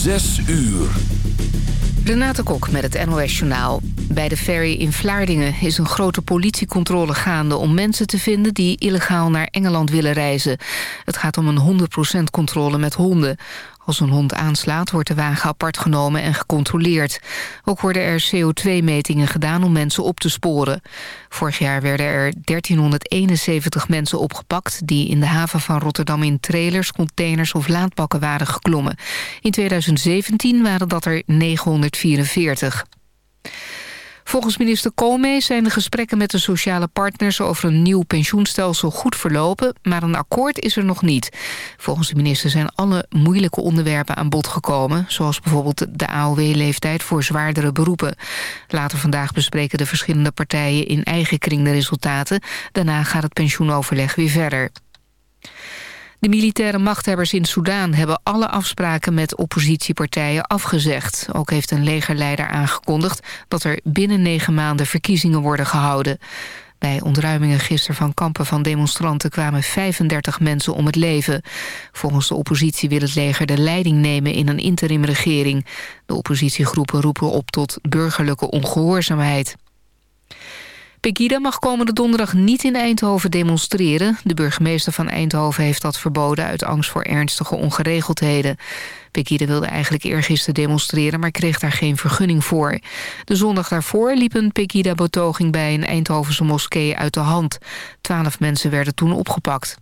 Zes uur. Renate Kok met het NOS Journaal. Bij de ferry in Vlaardingen is een grote politiecontrole gaande... om mensen te vinden die illegaal naar Engeland willen reizen. Het gaat om een 100% controle met honden. Als een hond aanslaat, wordt de wagen apart genomen en gecontroleerd. Ook worden er CO2-metingen gedaan om mensen op te sporen. Vorig jaar werden er 1371 mensen opgepakt... die in de haven van Rotterdam in trailers, containers of laadbakken waren geklommen. In 2017 waren dat er 944. Volgens minister Koolmees zijn de gesprekken met de sociale partners... over een nieuw pensioenstelsel goed verlopen, maar een akkoord is er nog niet. Volgens de minister zijn alle moeilijke onderwerpen aan bod gekomen... zoals bijvoorbeeld de AOW-leeftijd voor zwaardere beroepen. Later vandaag bespreken de verschillende partijen in eigen kring de resultaten. Daarna gaat het pensioenoverleg weer verder. De militaire machthebbers in Soedan hebben alle afspraken met oppositiepartijen afgezegd. Ook heeft een legerleider aangekondigd dat er binnen negen maanden verkiezingen worden gehouden. Bij ontruimingen gisteren van kampen van demonstranten kwamen 35 mensen om het leven. Volgens de oppositie wil het leger de leiding nemen in een interimregering. De oppositiegroepen roepen op tot burgerlijke ongehoorzaamheid. Pegida mag komende donderdag niet in Eindhoven demonstreren. De burgemeester van Eindhoven heeft dat verboden... uit angst voor ernstige ongeregeldheden. Pegida wilde eigenlijk eergisteren demonstreren... maar kreeg daar geen vergunning voor. De zondag daarvoor liep een Pegida-betoging... bij een Eindhovense moskee uit de hand. Twaalf mensen werden toen opgepakt.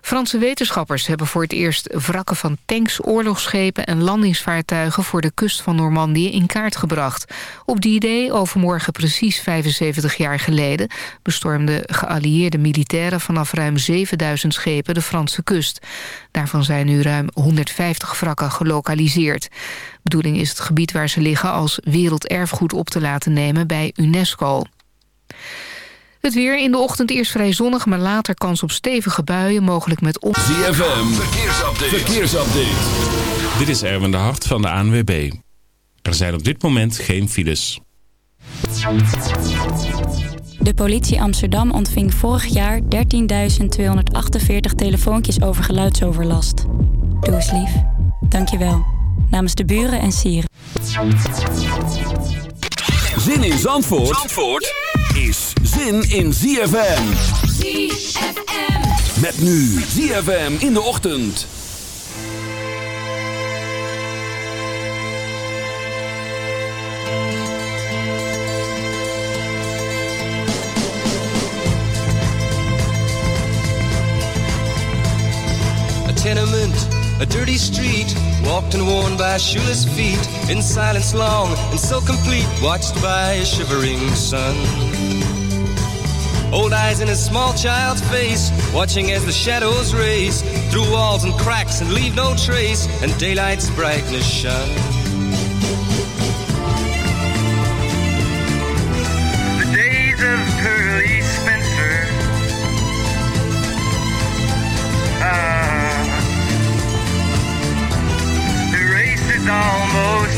Franse wetenschappers hebben voor het eerst wrakken van tanks, oorlogsschepen en landingsvaartuigen voor de kust van Normandië in kaart gebracht. Op die idee, overmorgen precies 75 jaar geleden, bestormden geallieerde militairen vanaf ruim 7000 schepen de Franse kust. Daarvan zijn nu ruim 150 wrakken gelokaliseerd. Bedoeling is het gebied waar ze liggen als werelderfgoed op te laten nemen bij UNESCO. Het weer in de ochtend eerst vrij zonnig, maar later kans op stevige buien, mogelijk met op. ZFM, verkeersupdate. verkeersupdate. Dit is Erwin de Hart van de ANWB. Er zijn op dit moment geen files. De politie Amsterdam ontving vorig jaar 13.248 telefoontjes over geluidsoverlast. Doe eens lief. Dank je wel. Namens de buren en sieren. Zin in Zandvoort? Zandvoort? is zin in ZFM. ZFM. Met nu ZFM in de ochtend. A tenement, a dirty street, walked and worn by shoeless feet, in silence long and so complete, watched by a shivering sun. Old eyes in a small child's face, watching as the shadows race through walls and cracks and leave no trace, and daylight's brightness shines. The days of Pearly Spencer. Ah, the race is almost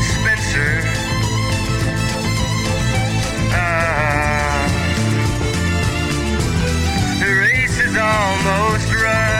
Spencer. Ah, the race is almost run.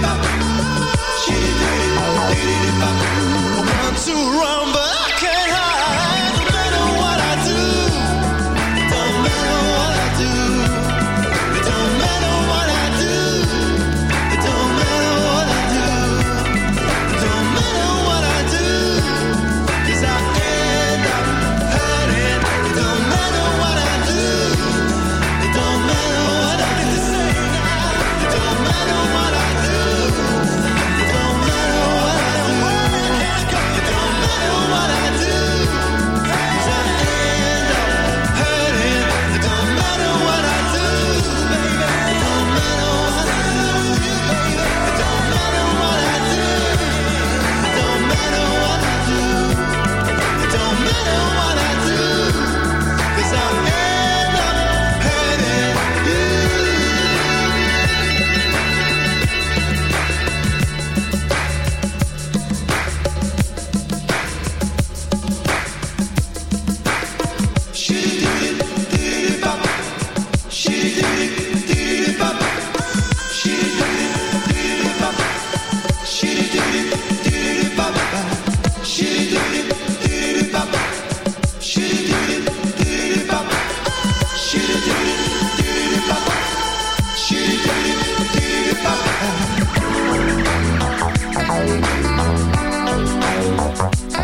What Bye.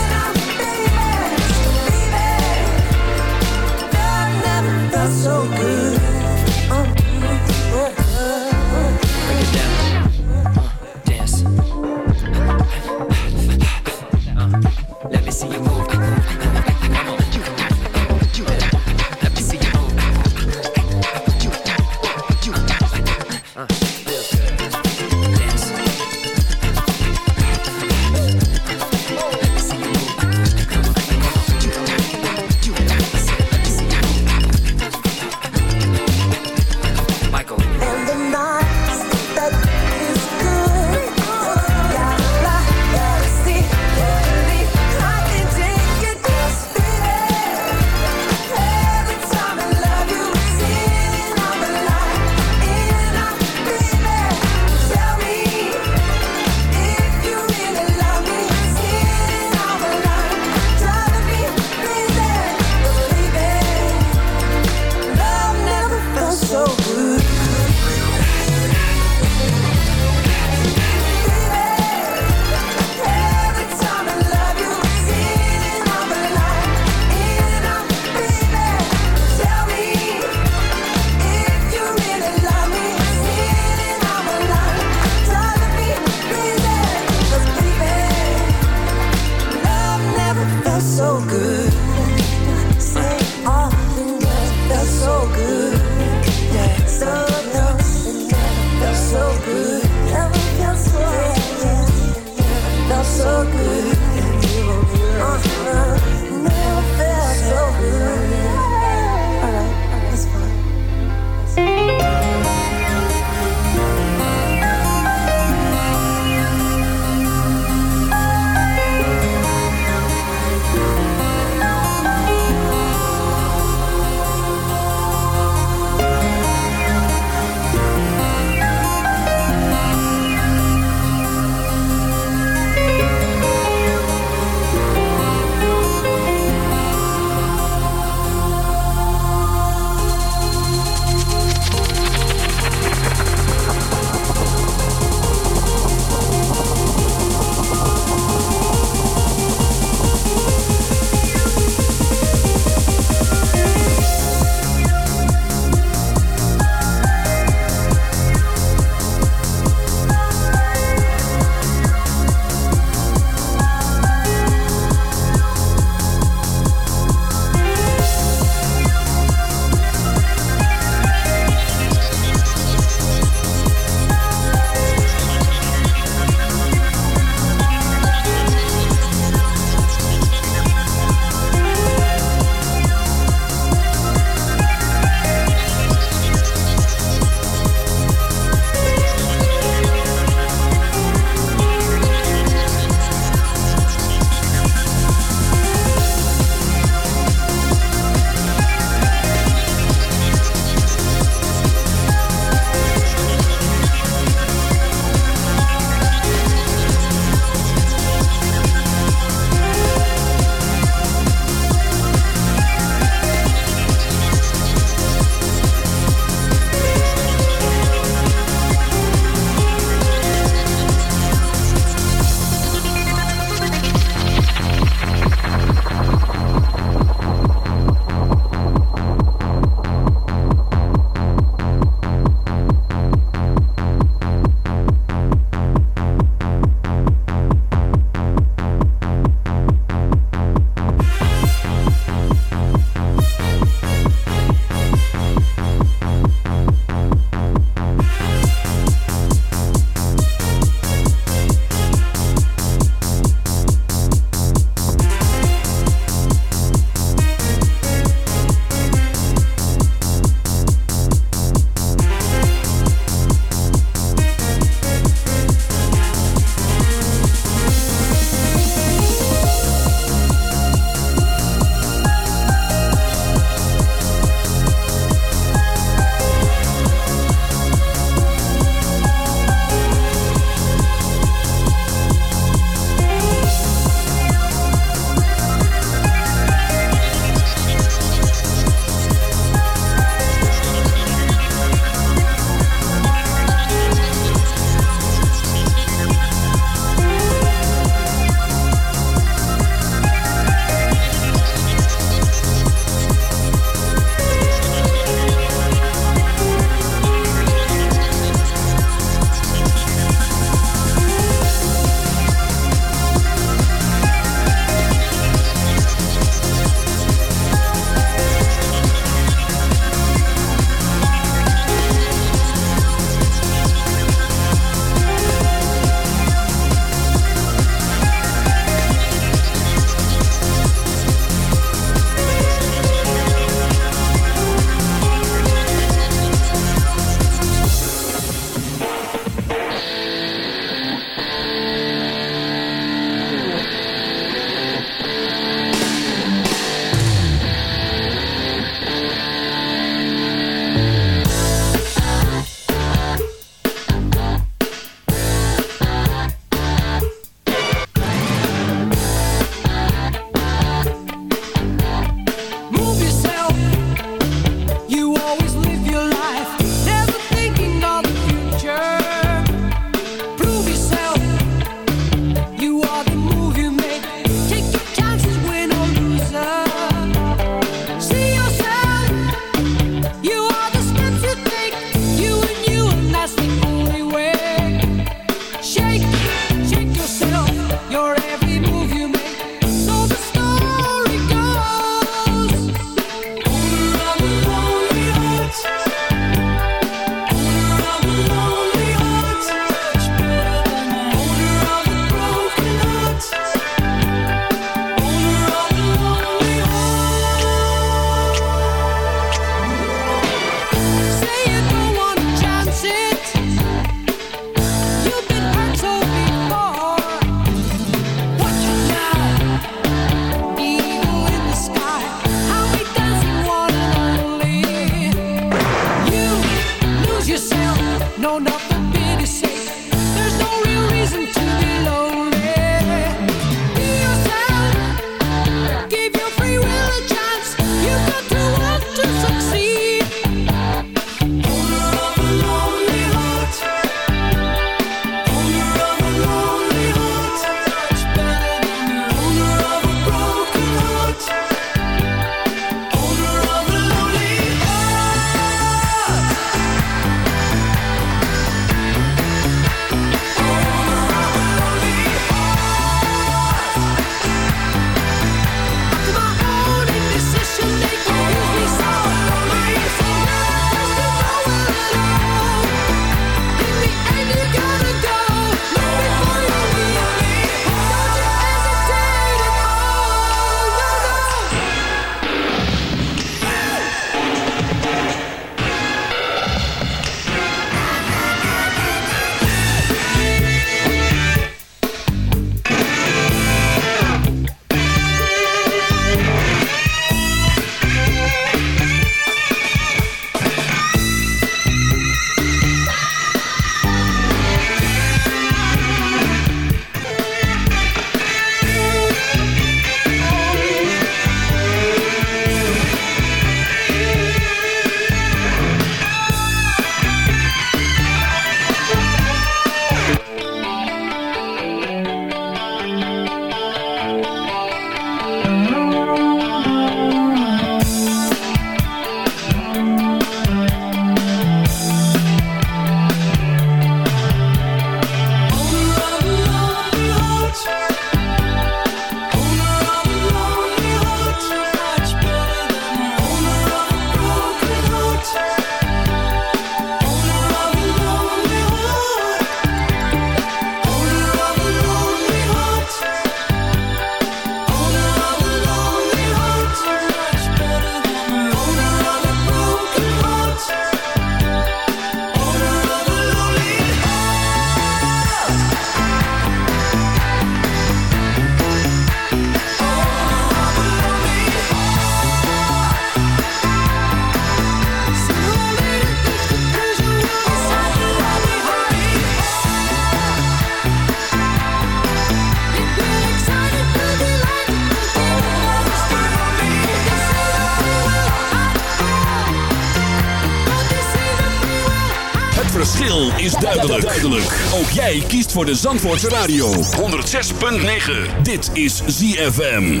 Voor de Zandvoortse Radio. 106.9. Dit is ZFM.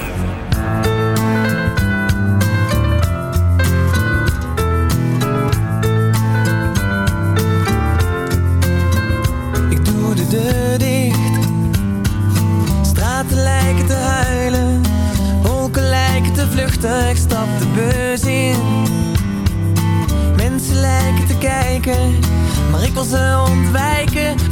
Ik doe de deur dicht. Straten lijken te huilen. Wolken lijken te vluchten. Ik stap de bus in. Mensen lijken te kijken. Maar ik wil ze ontwijken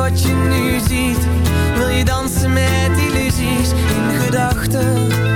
wat je nu ziet. Wil je dansen met illusies in gedachten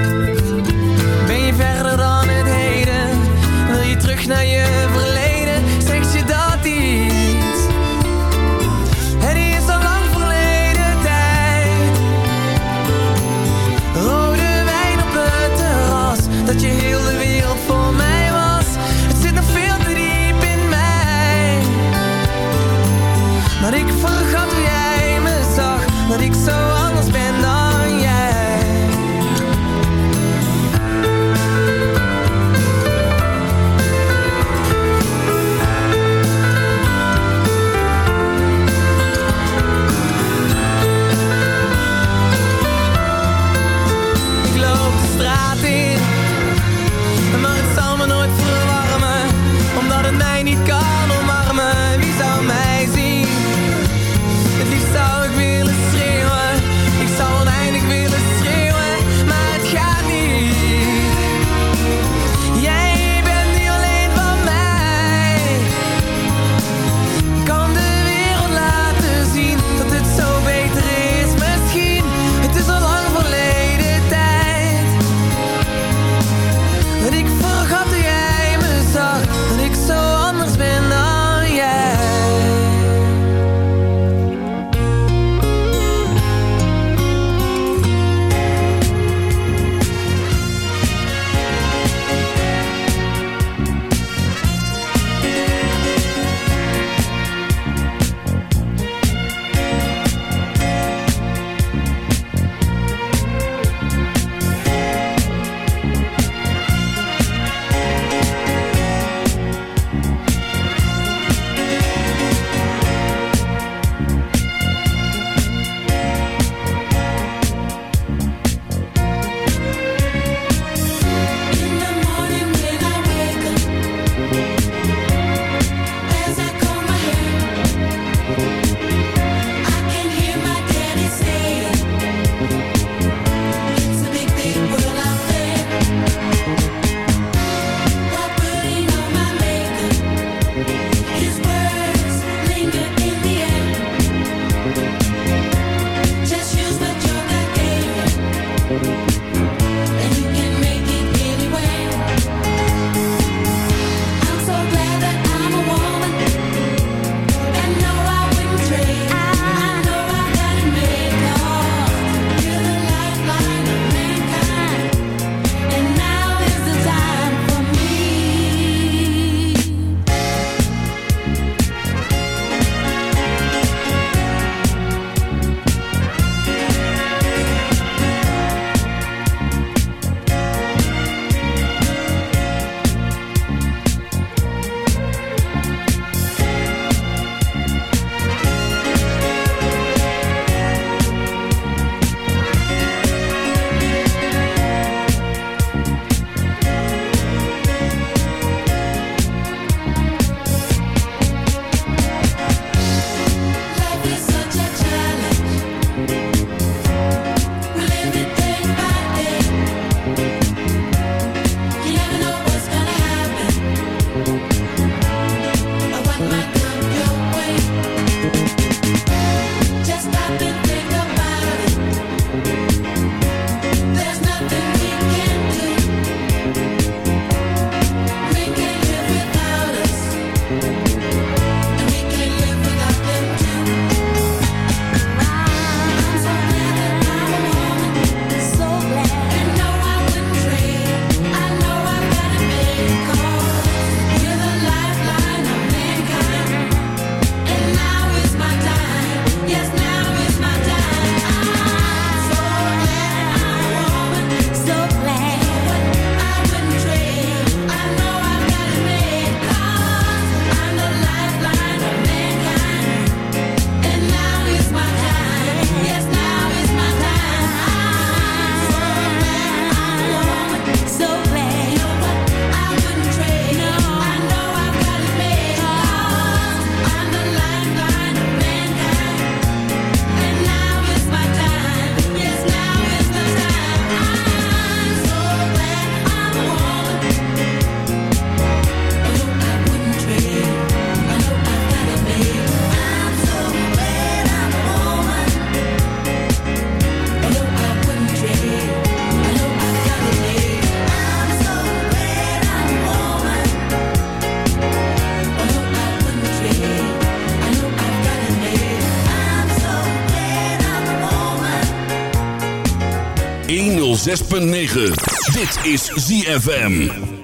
Dit is ZFM.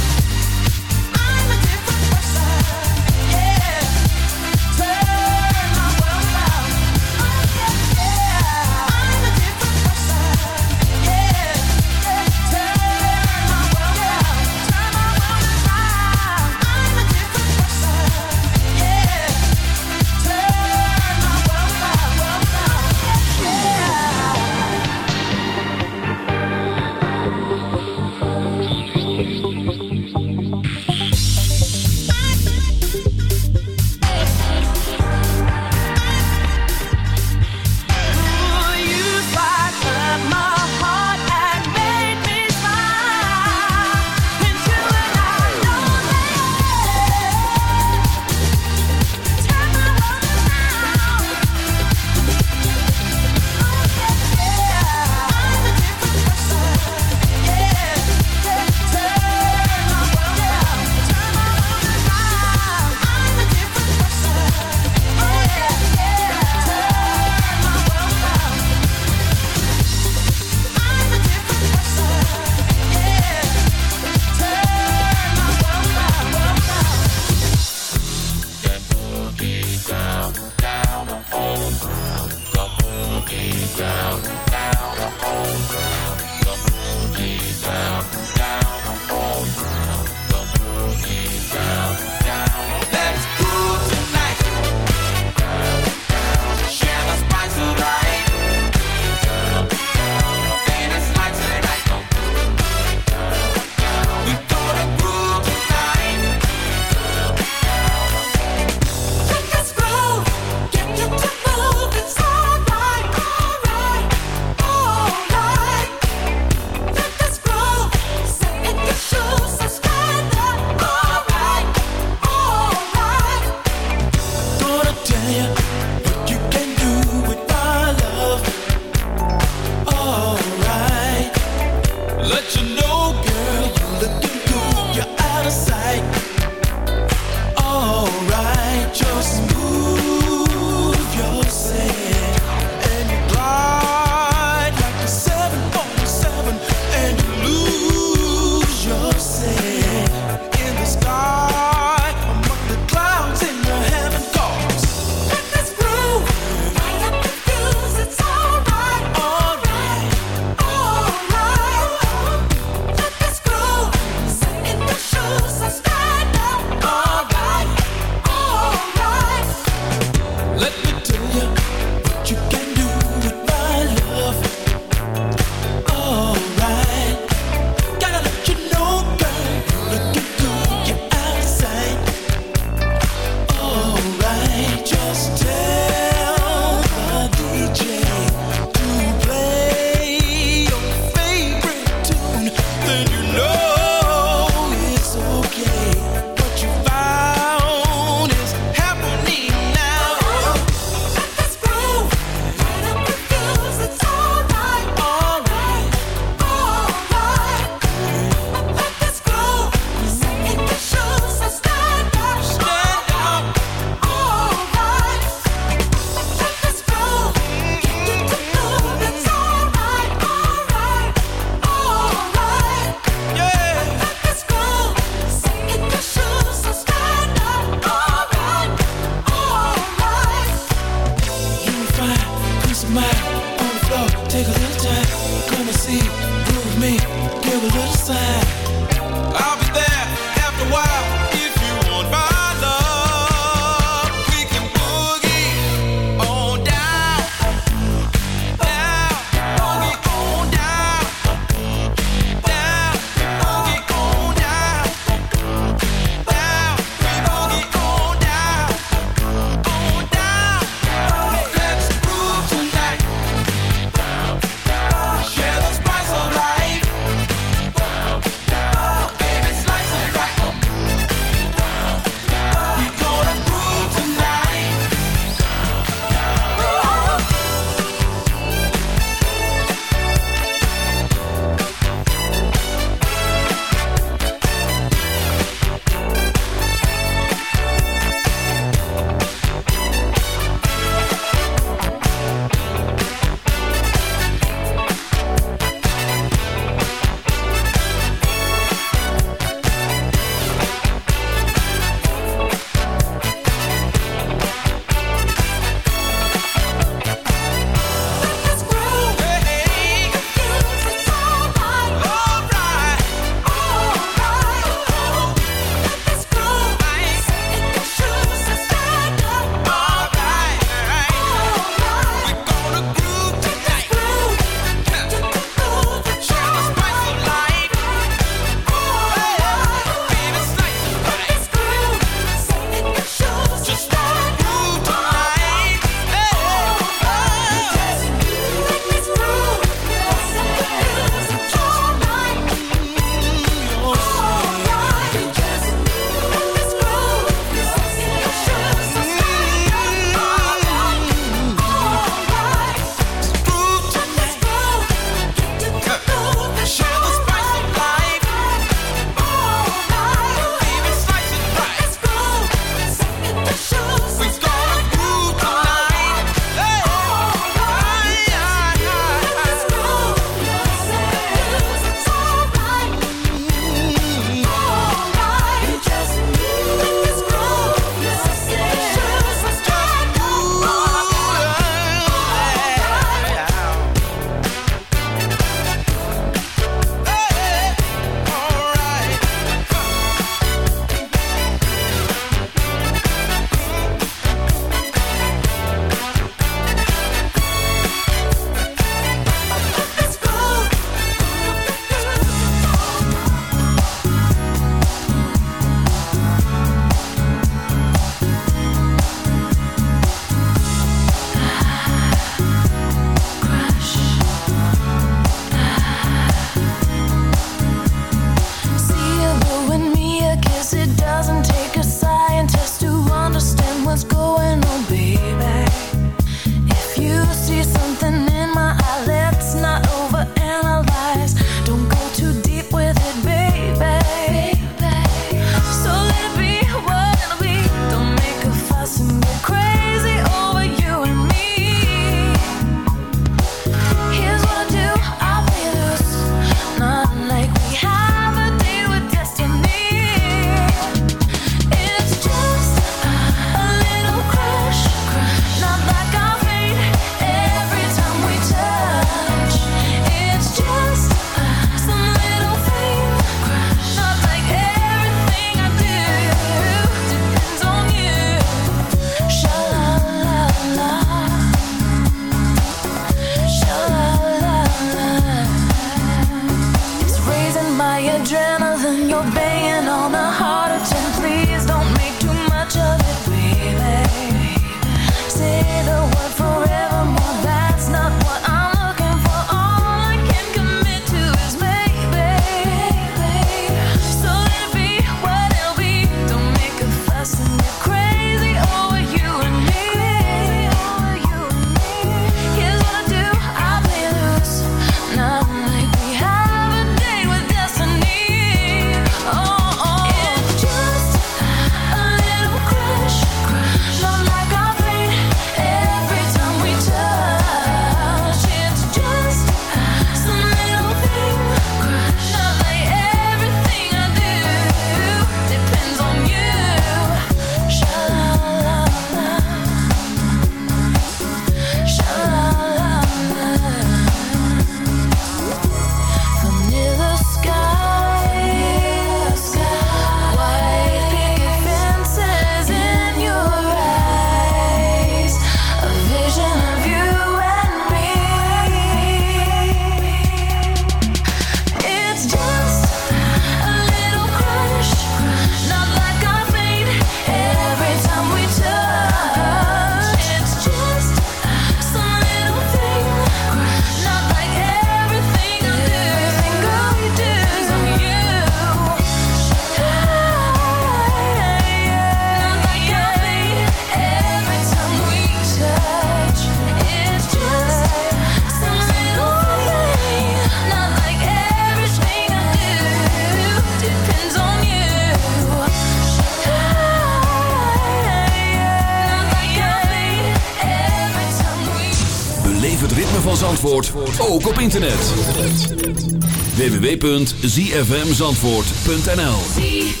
www.zfmzandvoort.nl